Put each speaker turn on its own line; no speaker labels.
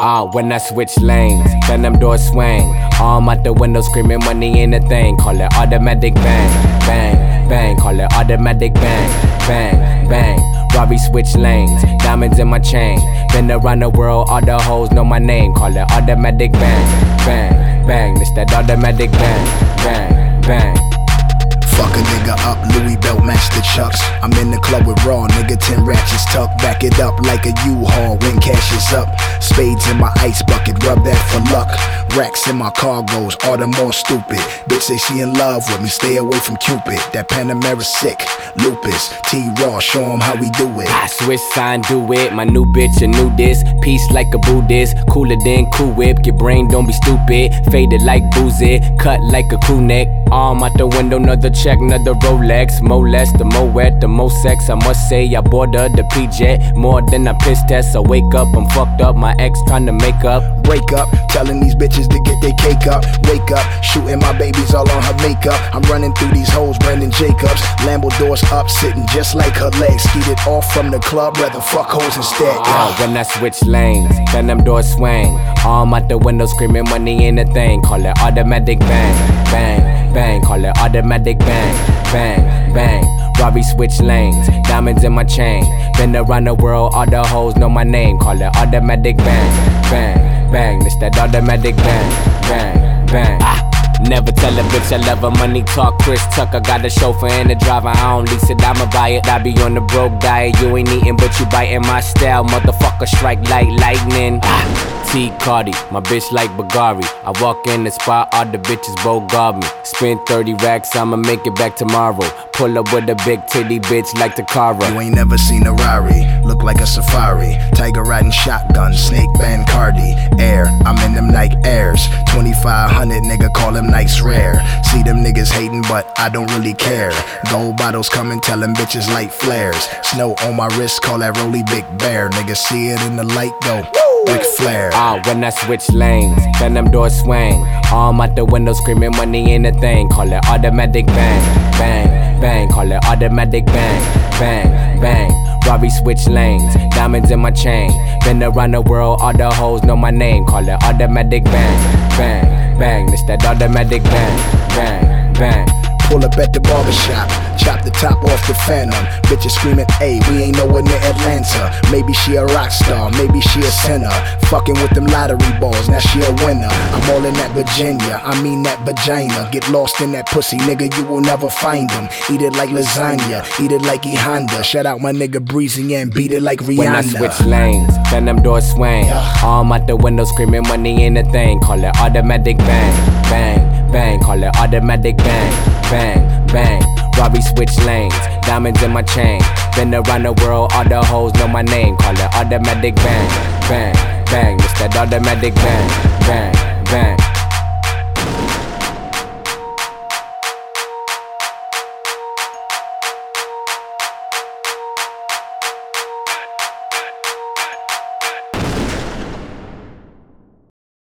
Ah, when I switch lanes, then them doors swing. Arm out the window screaming money ain't a thing. Call it automatic bang, bang, bang. Call it automatic bang, bang, bang. Robbie switch lanes, diamonds in my chain. Been around the world, all the hoes know my name. Call it automatic bang, bang, bang. It's that automatic bang, bang, bang.
Fuck a nigga up, Louis belt match the chucks. I'm in the club with raw, nigga, 10 ratchets tuck. Back it up like a U-Haul when cash is up. Spades in my ice bucket, rub that for luck. Racks in my cargoes, all the more stupid. Bitch say she in love with me, stay away from Cupid. That Panamera sick, lupus. T-Raw, show 'em how we do it.
I switch sign, do it. My new bitch, a new this. Peace like a Buddhist. Cooler than Cool Whip. Your brain don't be stupid. Faded like boozy. Cut like a crew neck. Arm out the window, another check, another Rolex. More less, the more wet, the more sex. I must say, I bought her the PJ. More than a piss test. I wake up, I'm fucked up. My ex trying to make up.
Break up, telling these bitches to get their cake up. Wake up, shooting my babies all on her makeup. I'm running through these hoes, Brandon Jacobs. Lambo doors up, sitting just like her legs. Skeeted off from the club, rather fuck hoes instead.
Ah, when I switch lanes, then them doors swing. Arm out the window screaming money in a thing. Call it automatic bang, bang, bang. Call it automatic bang, bang, bang. Robbie switch lanes, diamonds in my chain. Been around the world, all the hoes know my name. Call it automatic bang, bang, bang. It's that automatic bang, bang, bang. Ah. Never tell a bitch I love her. Money talk, Chris Tucker. Got a chauffeur and a driver. I don't lease it, I'ma buy it. I be on the broke diet. You ain't eating, but you biting my style. Motherfucker, strike like lightning. Ah. T Cardi, my bitch like Bagari. I walk in the spot, all the bitches both guard me. Spend 30 racks, I'ma make it back tomorrow. Pull up with a big titty bitch like Takara.
You ain't never seen a Rari, look like a safari. Tiger riding shotgun, snake band Cardi. Air, I'm in them Nike Airs. 2500 nigga call them nights rare. See them niggas hating, but I don't really care. Gold bottles coming, tell them bitches light flares. Snow on my wrist, call that Rolly Big Bear. Nigga, see it in the light, go. Ric Flair.
Ah, when I switch lanes, then them doors swing. Arm out the window screaming money ain't a thing. Call it automatic bang, bang, bang. Call it automatic bang, bang, bang. Robbie switch lanes, diamonds in my chain. Been around the world, all the hoes know my name. Call it automatic bang, bang, bang. It's that automatic bang, bang, bang.
Pull up at the barbershop, chop the top off the phantom. Bitches screaming, hey, we ain't nowhere near Atlanta. Maybe she a rock star, maybe she a sinner. Fucking with them lottery balls, now she a winner. I'm all in that Virginia, I mean that vagina. Get lost in that pussy, nigga, you will never find them. Eat it like lasagna, eat it like E Honda. Shout out my nigga Breezy and beat it like Rihanna.
When I switch lanes, then them doors swing. Arm out the window screaming money ain't a thing. Call it automatic bang, bang, bang. Call it automatic bang, bang, bang. Robbie switch lanes, diamonds in my chain. Been around the world, all the hoes know my name. Call it automatic bang, bang, bang. It's that automatic bang, bang, bang.